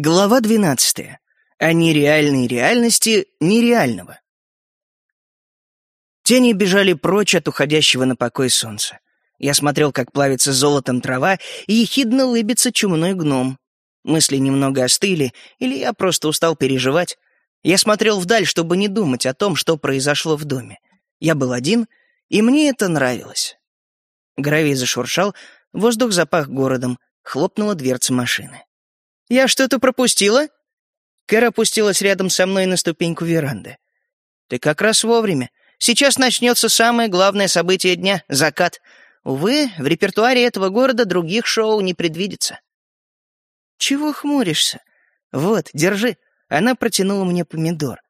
Глава 12. О нереальной реальности нереального. Тени бежали прочь от уходящего на покой солнца. Я смотрел, как плавится золотом трава, и ехидно лыбится чумной гном. Мысли немного остыли, или я просто устал переживать. Я смотрел вдаль, чтобы не думать о том, что произошло в доме. Я был один, и мне это нравилось. Гравий зашуршал, воздух запах городом, хлопнула дверца машины. «Я что-то пропустила?» Кэр опустилась рядом со мной на ступеньку веранды. «Ты как раз вовремя. Сейчас начнется самое главное событие дня — закат. Увы, в репертуаре этого города других шоу не предвидится». «Чего хмуришься? Вот, держи». Она протянула мне помидор.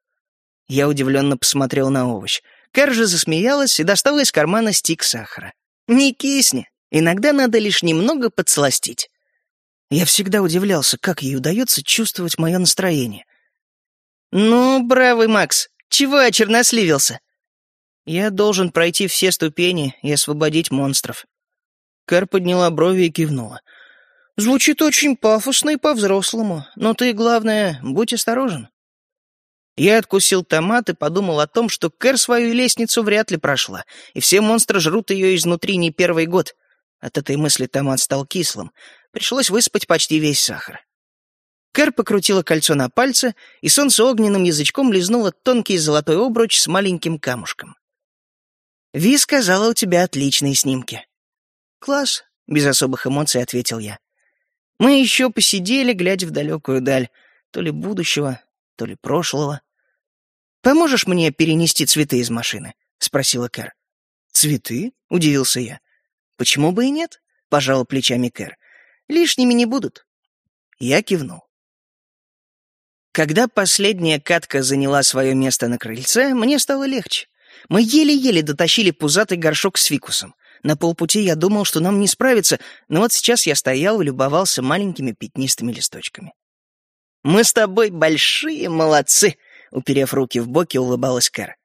Я удивленно посмотрел на овощ. Кэр же засмеялась и достала из кармана стик сахара. «Не кисни. Иногда надо лишь немного подсластить». Я всегда удивлялся, как ей удается чувствовать мое настроение. «Ну, бравый Макс, чего очерносливился?» «Я должен пройти все ступени и освободить монстров». Кэр подняла брови и кивнула. «Звучит очень пафосно и по-взрослому, но ты, главное, будь осторожен». Я откусил томат и подумал о том, что Кэр свою лестницу вряд ли прошла, и все монстры жрут ее изнутри не первый год. От этой мысли томат стал кислым. Пришлось выспать почти весь сахар. Кэр покрутила кольцо на пальце, и солнце огненным язычком лизнуло тонкий золотой обруч с маленьким камушком. «Ви сказала, у тебя отличные снимки». «Класс», — без особых эмоций ответил я. Мы еще посидели, глядя в далекую даль, то ли будущего, то ли прошлого. «Поможешь мне перенести цветы из машины?» — спросила Кэр. «Цветы?» — удивился я. «Почему бы и нет?» — пожала плечами Кэр. «Лишними не будут». Я кивнул. Когда последняя катка заняла свое место на крыльце, мне стало легче. Мы еле-еле дотащили пузатый горшок с фикусом. На полпути я думал, что нам не справиться, но вот сейчас я стоял и любовался маленькими пятнистыми листочками. «Мы с тобой большие молодцы!» — уперев руки в боки, улыбалась Кэр.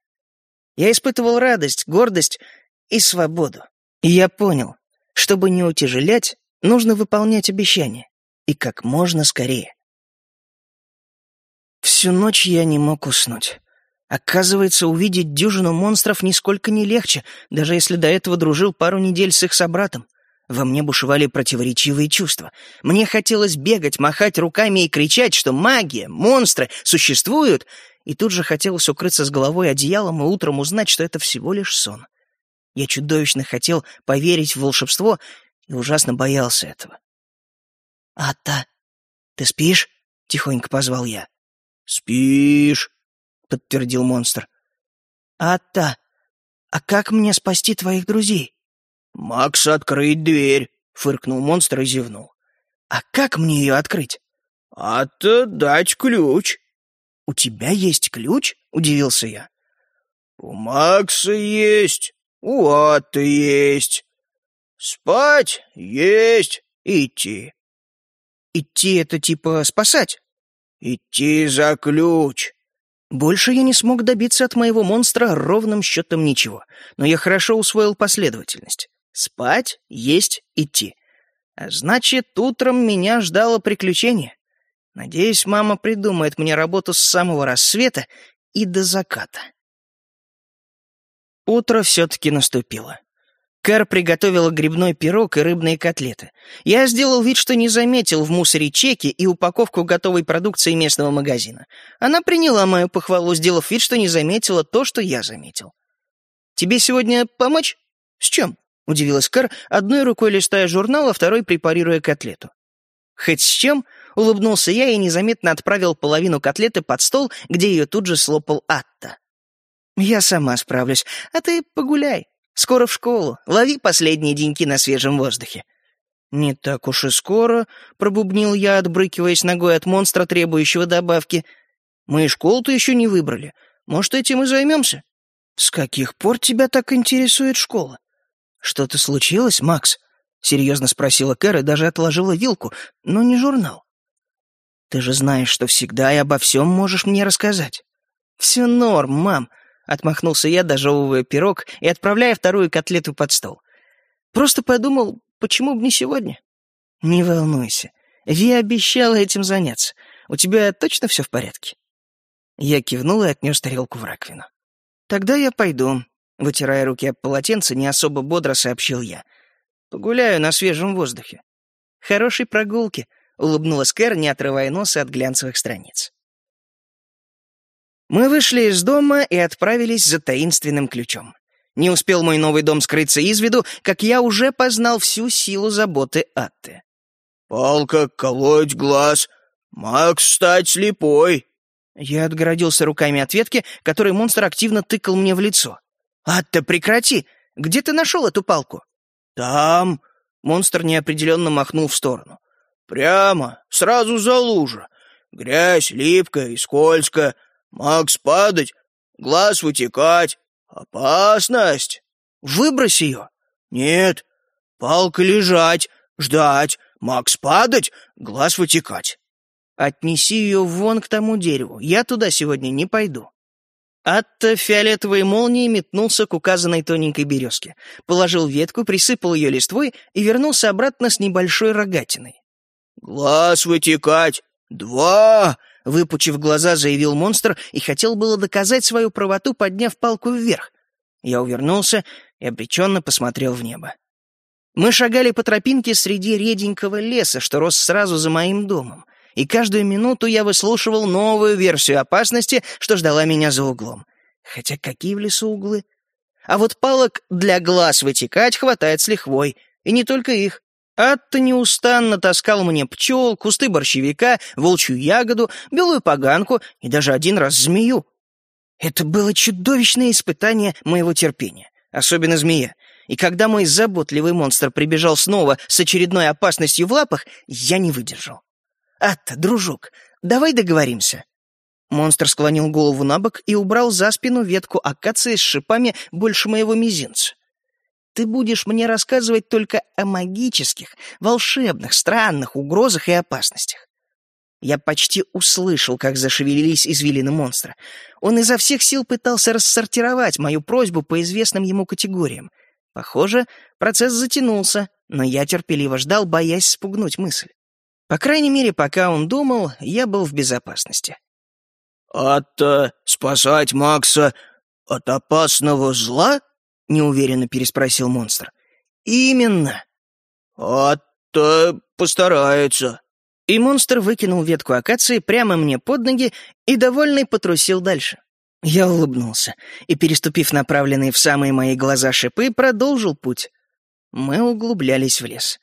Я испытывал радость, гордость и свободу. И я понял, чтобы не утяжелять, нужно выполнять обещания. И как можно скорее. Всю ночь я не мог уснуть. Оказывается, увидеть дюжину монстров нисколько не легче, даже если до этого дружил пару недель с их собратом. Во мне бушевали противоречивые чувства. Мне хотелось бегать, махать руками и кричать, что магия, монстры существуют, и тут же хотелось укрыться с головой одеялом и утром узнать, что это всего лишь сон. Я чудовищно хотел поверить в волшебство и ужасно боялся этого. «Ата, ты спишь?» — тихонько позвал я. «Спишь», — подтвердил монстр. «Ата, а как мне спасти твоих друзей?» «Макс, открыть дверь!» — фыркнул монстр и зевнул. «А как мне ее открыть?» «А-то дать ключ». «У тебя есть ключ?» — удивился я. «У Макса есть, у Аты есть. Спать есть, идти». «Идти — это типа спасать?» «Идти за ключ». Больше я не смог добиться от моего монстра ровным счетом ничего, но я хорошо усвоил последовательность. Спать, есть, идти. А значит, утром меня ждало приключение. Надеюсь, мама придумает мне работу с самого рассвета и до заката. Утро все-таки наступило. Кэр приготовила грибной пирог и рыбные котлеты. Я сделал вид, что не заметил в мусоре чеки и упаковку готовой продукции местного магазина. Она приняла мою похвалу, сделав вид, что не заметила то, что я заметил. «Тебе сегодня помочь? С чем?» — удивилась Кэр, одной рукой листая журнал, а второй препарируя котлету. «Хоть с чем?» — улыбнулся я и незаметно отправил половину котлеты под стол, где ее тут же слопал Атта. «Я сама справлюсь, а ты погуляй. Скоро в школу. Лови последние деньки на свежем воздухе». «Не так уж и скоро», — пробубнил я, отбрыкиваясь ногой от монстра, требующего добавки. «Мы и школу-то еще не выбрали. Может, этим и займемся?» «С каких пор тебя так интересует школа?» «Что-то случилось, Макс?» — серьезно спросила Кэр и даже отложила вилку, но не журнал. «Ты же знаешь, что всегда и обо всем можешь мне рассказать». «Все норм, мам», — отмахнулся я, дожевывая пирог и отправляя вторую котлету под стол. «Просто подумал, почему бы не сегодня?» «Не волнуйся. Ви обещала этим заняться. У тебя точно все в порядке?» Я кивнул и отнес тарелку в раковину. «Тогда я пойду», — вытирая руки об полотенце, не особо бодро сообщил я. «Погуляю на свежем воздухе». «Хорошей прогулки», — улыбнулась Кэр, не отрывая носа от глянцевых страниц. Мы вышли из дома и отправились за таинственным ключом. Не успел мой новый дом скрыться из виду, как я уже познал всю силу заботы Атты. «Палка, колоть глаз, Макс стать слепой!» Я отгородился руками от ветки, которой монстр активно тыкал мне в лицо. «Атта, прекрати! Где ты нашел эту палку?» «Там...» Монстр неопределенно махнул в сторону. «Прямо, сразу за лужа. Грязь липкая и скользкая. Макс падать, глаз вытекать. Опасность. Выбрось ее. Нет. Палка лежать, ждать. Макс падать, глаз вытекать. Отнеси ее вон к тому дереву. Я туда сегодня не пойду. Атта фиолетовой молнией метнулся к указанной тоненькой березке, положил ветку, присыпал ее листвой и вернулся обратно с небольшой рогатиной. «Глаз вытекать! Два!» Выпучив глаза, заявил монстр и хотел было доказать свою правоту, подняв палку вверх. Я увернулся и обреченно посмотрел в небо. Мы шагали по тропинке среди реденького леса, что рос сразу за моим домом, и каждую минуту я выслушивал новую версию опасности, что ждала меня за углом. Хотя какие в лесу углы? А вот палок для глаз вытекать хватает с лихвой, и не только их. Атта неустанно таскал мне пчел, кусты борщевика, волчью ягоду, белую поганку и даже один раз змею. Это было чудовищное испытание моего терпения, особенно змея. И когда мой заботливый монстр прибежал снова с очередной опасностью в лапах, я не выдержал. «Атта, дружок, давай договоримся». Монстр склонил голову на бок и убрал за спину ветку акации с шипами больше моего мизинца. Ты будешь мне рассказывать только о магических, волшебных, странных угрозах и опасностях. Я почти услышал, как зашевелились извилины монстра. Он изо всех сил пытался рассортировать мою просьбу по известным ему категориям. Похоже, процесс затянулся, но я терпеливо ждал, боясь спугнуть мысль. По крайней мере, пока он думал, я был в безопасности. «От э, спасать Макса от опасного зла?» — неуверенно переспросил монстр. «Именно». «А-то постарается». И монстр выкинул ветку акации прямо мне под ноги и, довольный, потрусил дальше. Я улыбнулся и, переступив направленные в самые мои глаза шипы, продолжил путь. Мы углублялись в лес.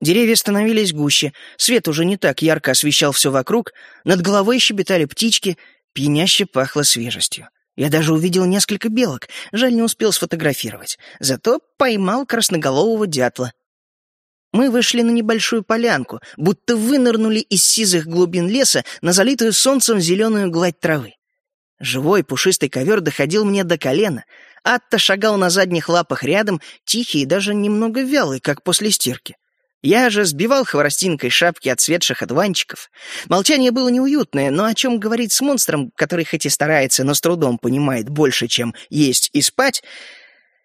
Деревья становились гуще, свет уже не так ярко освещал все вокруг, над головой щебетали птички, пьяняще пахло свежестью. Я даже увидел несколько белок, жаль, не успел сфотографировать. Зато поймал красноголового дятла. Мы вышли на небольшую полянку, будто вынырнули из сизых глубин леса на залитую солнцем зеленую гладь травы. Живой пушистый ковер доходил мне до колена. Атта шагал на задних лапах рядом, тихий и даже немного вялый, как после стирки. Я же сбивал хворостинкой шапки отцветших одуванчиков. Молчание было неуютное, но о чем говорить с монстром, который хоть и старается, но с трудом понимает больше, чем есть и спать...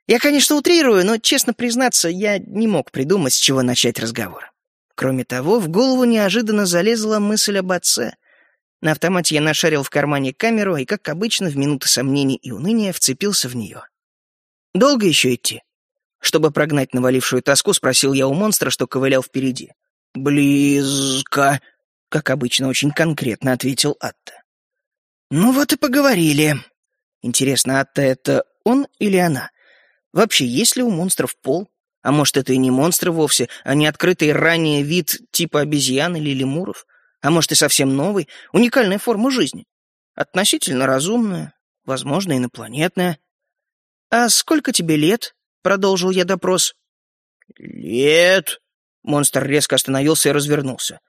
Я, конечно, утрирую, но, честно признаться, я не мог придумать, с чего начать разговор. Кроме того, в голову неожиданно залезла мысль об отце. На автомате я нашарил в кармане камеру и, как обычно, в минуты сомнений и уныния вцепился в нее. «Долго еще идти?» Чтобы прогнать навалившую тоску, спросил я у монстра, что ковылял впереди. «Близко», — как обычно очень конкретно ответил Атта. «Ну вот и поговорили. Интересно, Атта — это он или она? Вообще, есть ли у монстров пол? А может, это и не монстры вовсе, а не открытый ранее вид типа обезьян или лемуров? А может, и совсем новый, уникальная форма жизни? Относительно разумная, возможно, инопланетная. А сколько тебе лет? — продолжил я допрос. «Лет?» — монстр резко остановился и развернулся.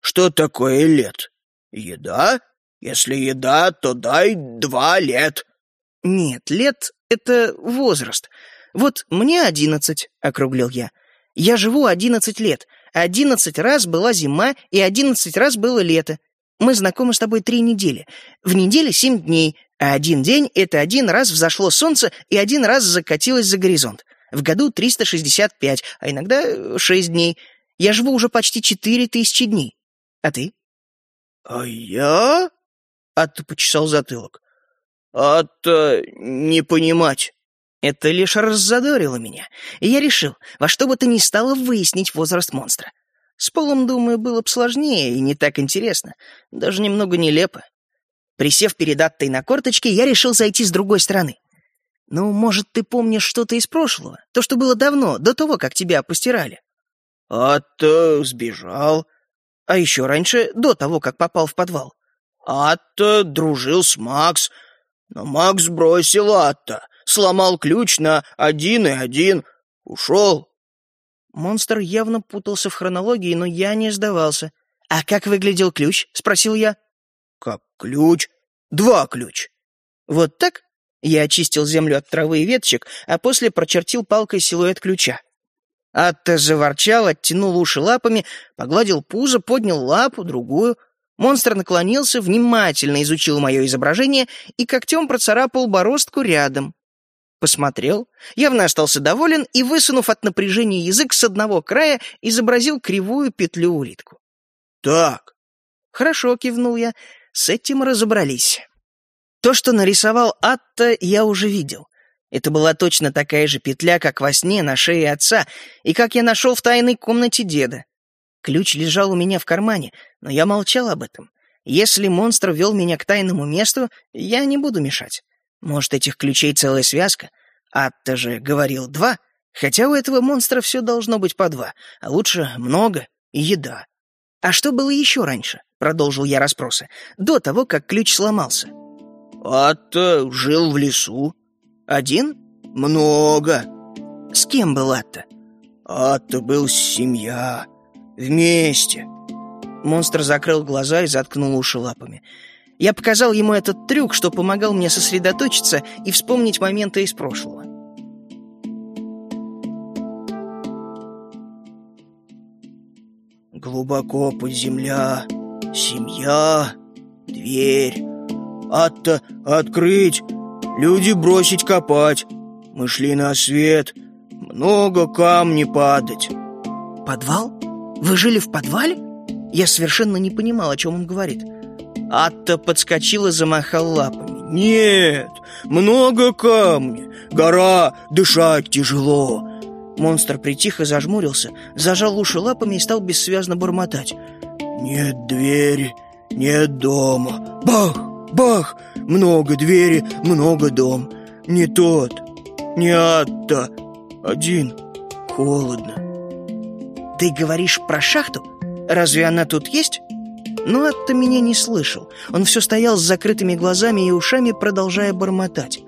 «Что такое лет? Еда? Если еда, то дай два лет». «Нет, лет — это возраст. Вот мне одиннадцать», — округлил я. «Я живу одиннадцать лет. Одиннадцать раз была зима и одиннадцать раз было лето. Мы знакомы с тобой три недели. В неделе семь дней, а один день — это один раз взошло солнце и один раз закатилось за горизонт. В году 365, а иногда 6 дней. Я живу уже почти 4000 дней. А ты? А я? Атта почесал затылок. Атта не понимать. Это лишь раззадорило меня, и я решил, во что бы то ни стало выяснить возраст монстра. С полом, думаю, было бы сложнее и не так интересно, даже немного нелепо. Присев перед Аттой на корточке, я решил зайти с другой стороны. Ну, может, ты помнишь что-то из прошлого? То, что было давно, до того, как тебя постирали. Атта сбежал. А еще раньше, до того, как попал в подвал. Атта дружил с Макс, но Макс бросил Атта, сломал ключ на один и один, ушел. Монстр явно путался в хронологии, но я не сдавался. «А как выглядел ключ?» — спросил я. «Как ключ? Два ключ». «Вот так?» Я очистил землю от травы и веточек, а после прочертил палкой силуэт ключа. Атта заворчал, оттянул уши лапами, погладил пузо, поднял лапу, другую. Монстр наклонился, внимательно изучил мое изображение и когтем процарапал бороздку рядом. Посмотрел, явно остался доволен и, высунув от напряжения язык с одного края, изобразил кривую петлю-улитку. «Так». «Хорошо», — кивнул я, — «с этим разобрались». То, что нарисовал Атта, я уже видел. Это была точно такая же петля, как во сне на шее отца, и как я нашел в тайной комнате деда. Ключ лежал у меня в кармане, но я молчал об этом. Если монстр вел меня к тайному месту, я не буду мешать. Может, этих ключей целая связка? Атта же говорил два, хотя у этого монстра все должно быть по два, а лучше много и еда. «А что было еще раньше?» — продолжил я расспросы. «До того, как ключ сломался». «Атта жил в лесу», один? Много. С кем был Атта? Атта был семья. Вместе. Монстр закрыл глаза и заткнул уши лапами. Я показал ему этот трюк, что помогал мне сосредоточиться и вспомнить моменты из прошлого. Глубоко под земля, семья, дверь. Атта, открыть, Люди бросить копать. Мы шли на свет. Много камней падать. Подвал? Вы жили в подвале? Я совершенно не понимал, о чем он говорит. Атта подскочил и замахал лапами. Нет, много камней. Гора, дышать тяжело. Монстр притих и зажмурился, зажал уши лапами и стал бессвязно бормотать. Нет двери, нет дома. Бах! Бах! Много двери, много дом. Не тот, не Атта. Один. Холодно. Ты говоришь про шахту? Разве она тут есть? Но Атта меня не слышал. Он все стоял с закрытыми глазами и ушами, продолжая бормотать.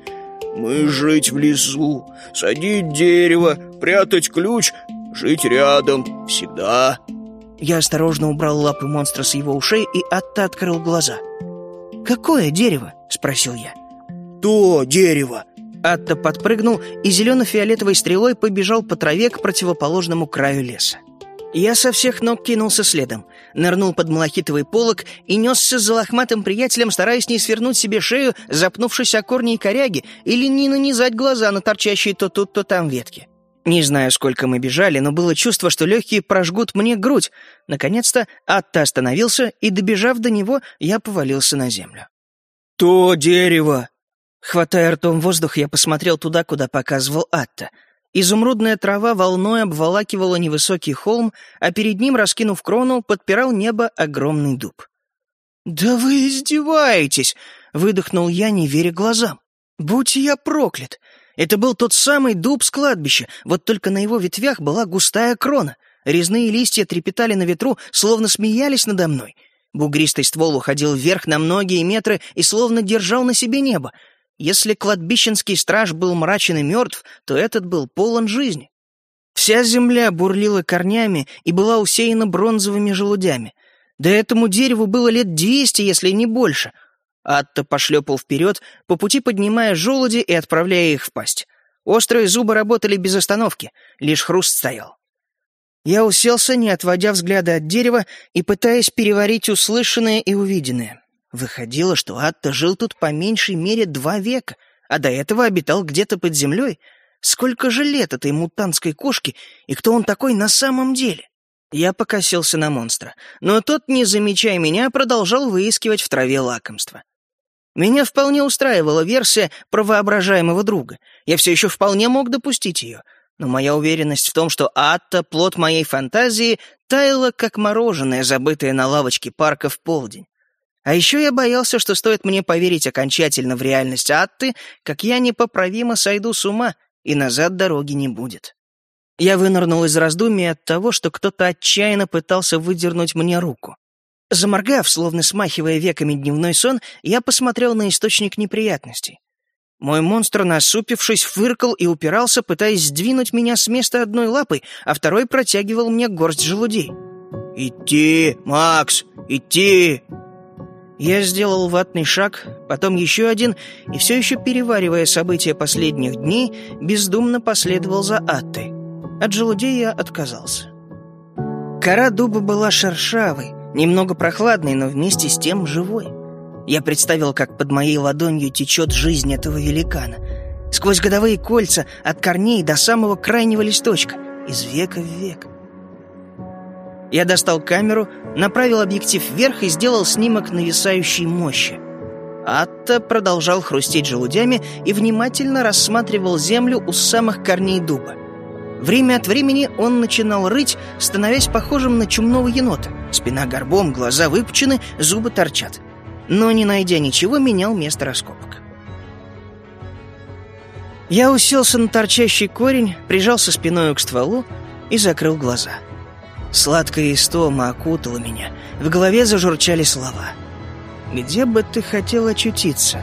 «Мы жить в лесу, садить дерево, прятать ключ, жить рядом, всегда». Я осторожно убрал лапы монстра с его ушей, и Атта открыл глаза. «Какое дерево?» — спросил я. «То дерево!» Атта подпрыгнул и зелено-фиолетовой стрелой побежал по траве к противоположному краю леса. Я со всех ног кинулся следом, нырнул под малахитовый полог и несся за лохматым приятелем, стараясь не свернуть себе шею, запнувшись о корни и коряги, или не нанизать глаза на торчащие то тут, то там ветки. Не знаю, сколько мы бежали, но было чувство, что легкие прожгут мне грудь. Наконец-то Атта остановился, и, добежав до него, я повалился на землю. «То дерево!» Хватая ртом воздух, я посмотрел туда, куда показывал Атта. Изумрудная трава волной обволакивала невысокий холм, а перед ним, раскинув крону, подпирал небо огромный дуб. «Да вы издеваетесь!» — выдохнул я, не веря глазам. «Будь я проклят! Это был тот самый дуб с кладбища, вот только на его ветвях была густая крона. Резные листья трепетали на ветру, словно смеялись надо мной. Бугристый ствол уходил вверх на многие метры и словно держал на себе небо. Если кладбищенский страж был мрачен и мертв, то этот был полон жизни. Вся земля бурлила корнями и была усеяна бронзовыми желудями. Да этому дереву было лет двести, если не больше — Атта пошлепал вперед, по пути поднимая желуди и отправляя их в пасть. Острые зубы работали без остановки, лишь хруст стоял. Я уселся, не отводя взгляда от дерева и пытаясь переварить услышанное и увиденное. Выходило, что Атта жил тут по меньшей мере два века, а до этого обитал где-то под землей. Сколько же лет этой мутантской кошке, и кто он такой на самом деле? Я покосился на монстра, но тот, не замечая меня, продолжал выискивать в траве лакомство. Меня вполне устраивала версия про воображаемого друга. Я все еще вполне мог допустить ее. Но моя уверенность в том, что Атта — плод моей фантазии, таяла, как мороженое, забытое на лавочке парка в полдень. А еще я боялся, что стоит мне поверить окончательно в реальность Атты, как я непоправимо сойду с ума, и назад дороги не будет. Я вынырнул из раздумий от того, что кто-то отчаянно пытался выдернуть мне руку. Заморгав, словно смахивая веками дневной сон, я посмотрел на источник неприятностей. Мой монстр, насупившись, фыркал и упирался, пытаясь сдвинуть меня с места одной лапой, а второй протягивал мне горсть желудей. «Идти, Макс, идти!» Я сделал ватный шаг, потом еще один, и все еще переваривая события последних дней, бездумно последовал за Аттой. От желудей я отказался. Кора дуба была шершавой, немного прохладной, но вместе с тем живой. Я представил, как под моей ладонью течет жизнь этого великана. Сквозь годовые кольца, от корней до самого крайнего листочка, из века в век. Я достал камеру, направил объектив вверх и сделал снимок нависающей мощи. Атта продолжал хрустеть желудями и внимательно рассматривал землю у самых корней дуба. Время от времени он начинал рыть, становясь похожим на чумного енота. Спина горбом, глаза выпучены, зубы торчат. Но, не найдя ничего, менял место раскопок. Я уселся на торчащий корень, прижался спиной к стволу и закрыл глаза. Сладкая истома окутала меня. В голове зажурчали слова. «Где бы ты хотел очутиться?»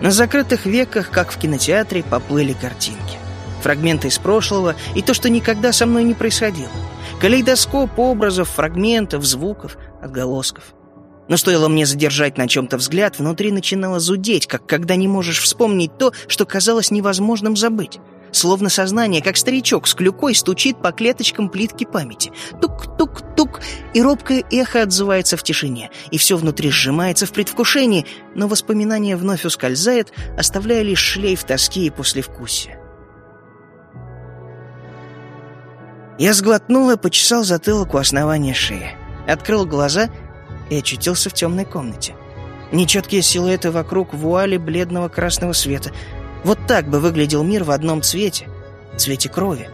На закрытых веках, как в кинотеатре, поплыли картинки фрагменты из прошлого и то, что никогда со мной не происходило. Калейдоскоп образов, фрагментов, звуков, отголосков. Но стоило мне задержать на чем-то взгляд, внутри начинало зудеть, как когда не можешь вспомнить то, что казалось невозможным забыть. Словно сознание, как старичок с клюкой, стучит по клеточкам плитки памяти. Тук-тук-тук, и робкое эхо отзывается в тишине, и все внутри сжимается в предвкушении, но воспоминание вновь ускользает, оставляя лишь шлейф тоски и послевкусия. Я сглотнул и почесал затылок у основания шеи. Открыл глаза и очутился в темной комнате. Нечеткие силуэты вокруг вуали бледного красного света. Вот так бы выглядел мир в одном цвете. Цвете крови.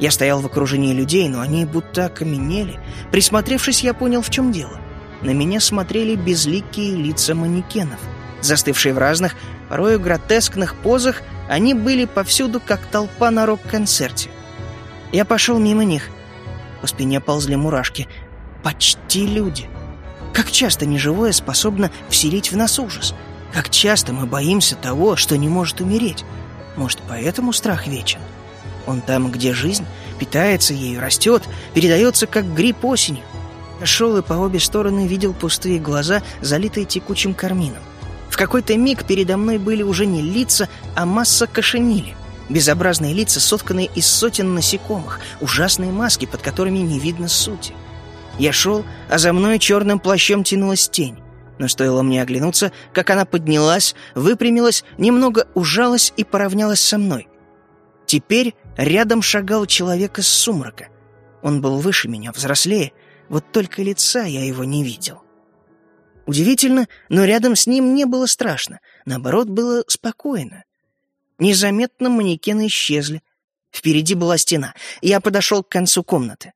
Я стоял в окружении людей, но они будто окаменели. Присмотревшись, я понял, в чем дело. На меня смотрели безликие лица манекенов. Застывшие в разных, порою гротескных позах, они были повсюду, как толпа на рок-концерте. Я пошел мимо них. По спине ползли мурашки. Почти люди. Как часто неживое способно вселить в нас ужас? Как часто мы боимся того, что не может умереть? Может, поэтому страх вечен? Он там, где жизнь, питается ею, растет, передается, как гриб осенью. Шел и по обе стороны видел пустые глаза, залитые текучим кармином. В какой-то миг передо мной были уже не лица, а масса кошенили — Безобразные лица, сотканные из сотен насекомых, ужасные маски, под которыми не видно сути. Я шел, а за мной черным плащом тянулась тень. Но стоило мне оглянуться, как она поднялась, выпрямилась, немного ужалась и поравнялась со мной. Теперь рядом шагал человек из сумрака. Он был выше меня, взрослее, вот только лица я его не видел. Удивительно, но рядом с ним не было страшно, наоборот, было спокойно. Незаметно манекены исчезли. Впереди была стена. Я подошел к концу комнаты.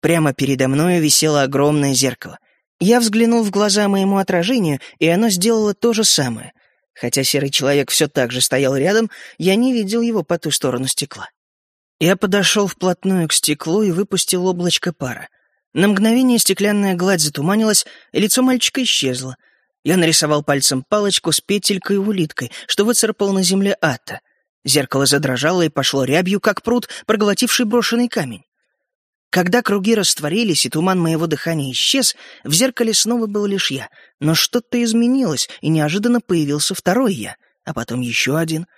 Прямо передо мною висело огромное зеркало. Я взглянул в глаза моему отражению, и оно сделало то же самое. Хотя серый человек все так же стоял рядом, я не видел его по ту сторону стекла. Я подошел вплотную к стеклу и выпустил облачко пара. На мгновение стеклянная гладь затуманилась, и лицо мальчика исчезло — я нарисовал пальцем палочку с петелькой и улиткой, что выцарапал на земле Ата. Зеркало задрожало и пошло рябью, как пруд, проглотивший брошенный камень. Когда круги растворились и туман моего дыхания исчез, в зеркале снова был лишь я. Но что-то изменилось, и неожиданно появился второй я, а потом еще один.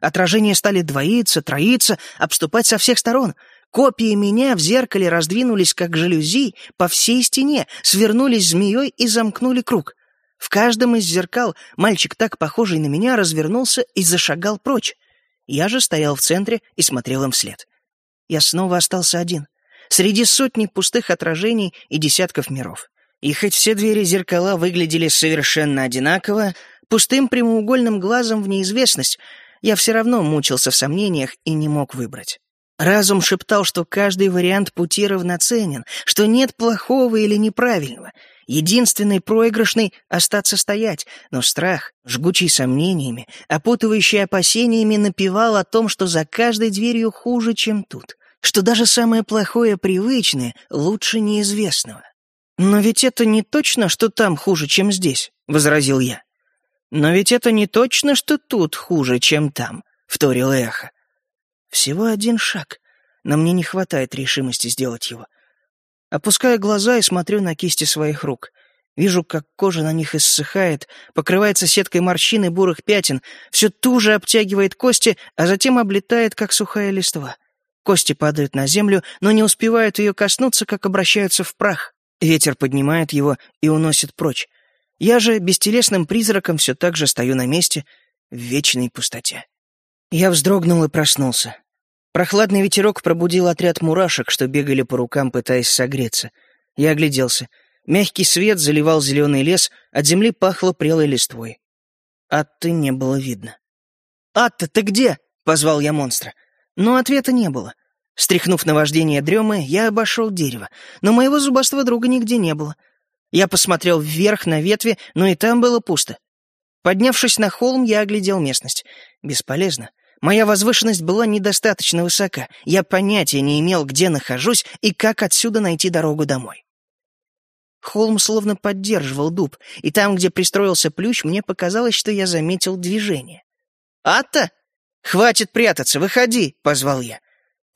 Отражения стали двоиться, троиться, обступать со всех сторон. Копии меня в зеркале раздвинулись, как жалюзи, по всей стене, свернулись змеей и замкнули круг. В каждом из зеркал мальчик, так похожий на меня, развернулся и зашагал прочь. Я же стоял в центре и смотрел им вслед. Я снова остался один. Среди сотни пустых отражений и десятков миров. И хоть все двери зеркала выглядели совершенно одинаково, пустым прямоугольным глазом в неизвестность, я все равно мучился в сомнениях и не мог выбрать. Разум шептал, что каждый вариант пути равноценен, что нет плохого или неправильного. Единственный проигрышный — остаться стоять, но страх, жгучий сомнениями, опутывающий опасениями, напевал о том, что за каждой дверью хуже, чем тут, что даже самое плохое привычное лучше неизвестного. «Но ведь это не точно, что там хуже, чем здесь», — возразил я. «Но ведь это не точно, что тут хуже, чем там», — вторил эхо. Всего один шаг, но мне не хватает решимости сделать его. Опускаю глаза и смотрю на кисти своих рук. Вижу, как кожа на них иссыхает, покрывается сеткой морщин и бурых пятен, все туже обтягивает кости, а затем облетает, как сухая листва. Кости падают на землю, но не успевают ее коснуться, как обращаются в прах. Ветер поднимает его и уносит прочь. Я же бестелесным призраком все так же стою на месте в вечной пустоте. Я вздрогнул и проснулся. Прохладный ветерок пробудил отряд мурашек, что бегали по рукам, пытаясь согреться. Я огляделся. Мягкий свет заливал зеленый лес, от земли пахло прелой листвой. Атты не было видно. «Атта, ты где?» — позвал я монстра. Но ответа не было. Стряхнув наваждение дремы, я обошел дерево, но моего зубастого друга нигде не было. Я посмотрел вверх на ветви, но и там было пусто. Поднявшись на холм, я оглядел местность. Бесполезно. Моя возвышенность была недостаточно высока. Я понятия не имел, где нахожусь и как отсюда найти дорогу домой. Холм словно поддерживал дуб, и там, где пристроился плющ, мне показалось, что я заметил движение. «Атта! Хватит прятаться, выходи!» — позвал я.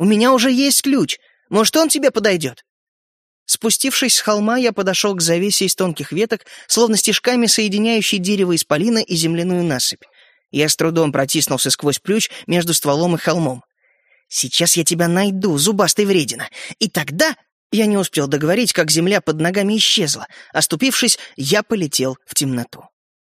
«У меня уже есть ключ. Может, он тебе подойдет?» Спустившись с холма, я подошел к завесе из тонких веток, словно стежками соединяющей дерево исполина и земляную насыпь. Я с трудом протиснулся сквозь плющ между стволом и холмом. «Сейчас я тебя найду, зубастый вредина, и тогда...» Я не успел договорить, как земля под ногами исчезла. Оступившись, я полетел в темноту.